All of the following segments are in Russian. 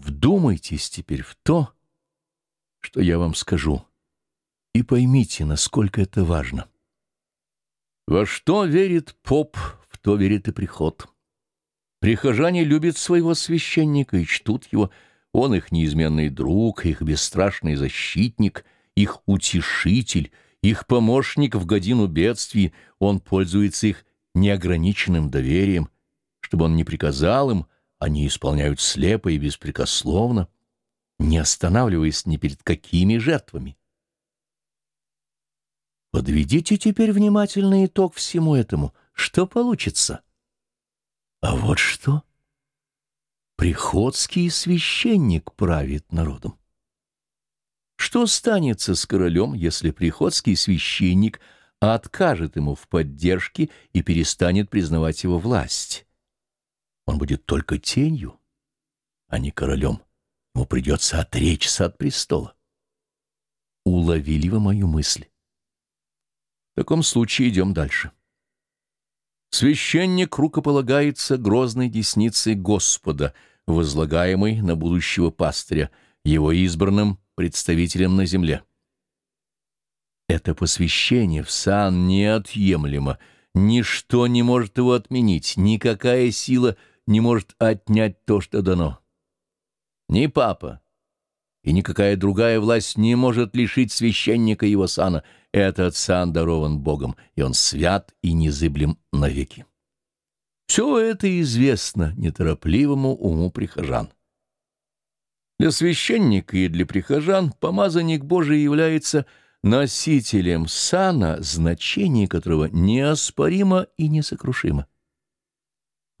Вдумайтесь теперь в то, что я вам скажу, и поймите, насколько это важно. Во что верит поп, в то верит и приход. Прихожане любят своего священника и чтут его. Он их неизменный друг, их бесстрашный защитник, их утешитель, их помощник в годину бедствий. Он пользуется их неограниченным доверием. Чтобы он не приказал им, они исполняют слепо и беспрекословно, не останавливаясь ни перед какими жертвами. Подведите теперь внимательный итог всему этому. Что получится? А вот что. Приходский священник правит народом. Что станется с королем, если приходский священник откажет ему в поддержке и перестанет признавать его власть? Он будет только тенью, а не королем. Ему придется отречься от престола. Уловили вы мою мысль? В таком случае идем дальше. Священник рукополагается грозной десницей Господа, возлагаемой на будущего пастыря, его избранным представителем на земле. Это посвящение в сан неотъемлемо, ничто не может его отменить, никакая сила не может отнять то, что дано. Ни папа и никакая другая власть не может лишить священника его сана — этот сан дарован Богом, и он свят и незыблем навеки. Все это известно неторопливому уму прихожан. Для священника и для прихожан помазанник Божий является носителем сана, значение которого неоспоримо и несокрушимо.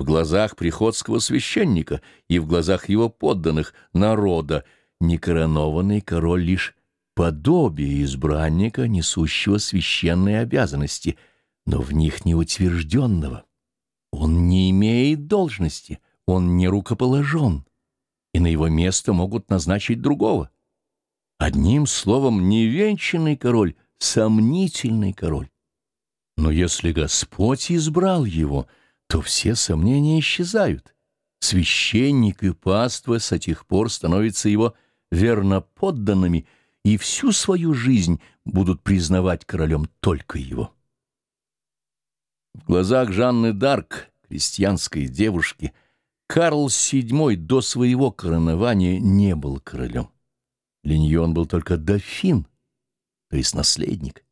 В глазах приходского священника и в глазах его подданных, народа, некоронованный король лишь подобие избранника, несущего священные обязанности, но в них не утвержденного. Он не имеет должности, он не рукоположен, и на его место могут назначить другого. Одним словом, невенчанный король — сомнительный король. Но если Господь избрал его, то все сомнения исчезают. Священник и паства с тех пор становятся его верноподданными — и всю свою жизнь будут признавать королем только его. В глазах Жанны Дарк, крестьянской девушки, Карл VII до своего коронования не был королем. Для нее он был только дофин, то есть наследник.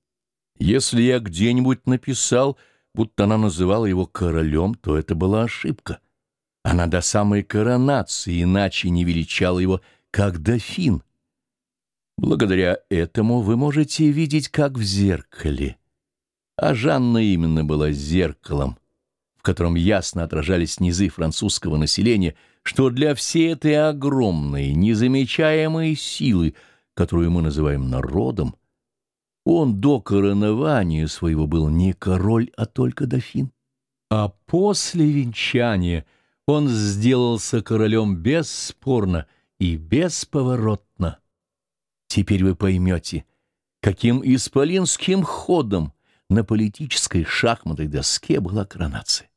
Если я где-нибудь написал, будто она называла его королем, то это была ошибка. Она до самой коронации иначе не величала его, как дофин — Благодаря этому вы можете видеть, как в зеркале. А Жанна именно была зеркалом, в котором ясно отражались низы французского населения, что для всей этой огромной, незамечаемой силы, которую мы называем народом, он до коронования своего был не король, а только дофин. А после венчания он сделался королем бесспорно и бесповоротно. Теперь вы поймете, каким исполинским ходом на политической шахматной доске была коронация.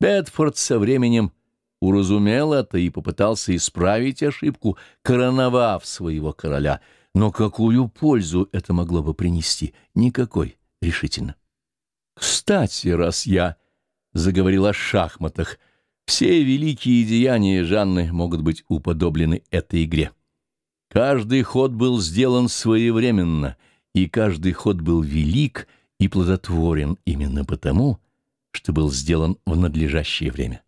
Бетфорд со временем уразумел это и попытался исправить ошибку, короновав своего короля. Но какую пользу это могло бы принести? Никакой, решительно. Кстати, раз я заговорил о шахматах, все великие деяния Жанны могут быть уподоблены этой игре. Каждый ход был сделан своевременно, и каждый ход был велик и плодотворен именно потому, что был сделан в надлежащее время.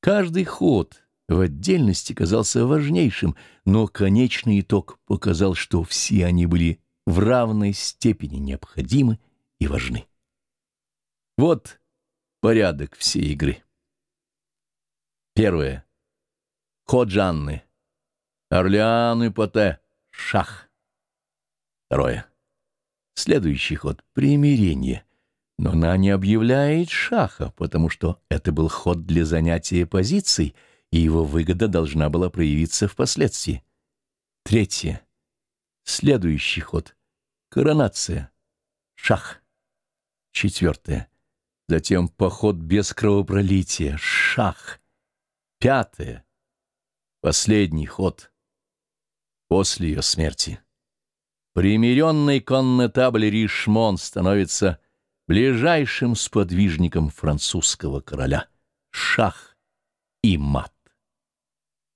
Каждый ход в отдельности казался важнейшим, но конечный итог показал, что все они были в равной степени необходимы и важны. Вот порядок всей игры. Первое. Ход Жанны. Орлеан и Поте. Шах. Второе. Следующий ход — примирение. Но она не объявляет шаха, потому что это был ход для занятия позиций, и его выгода должна была проявиться впоследствии. Третье. Следующий ход — коронация. Шах. Четвертое. Затем поход без кровопролития. Шах. Пятое. Последний ход после ее смерти. Примиренный коннетабль Ришмон становится ближайшим сподвижником французского короля. Шах и мат.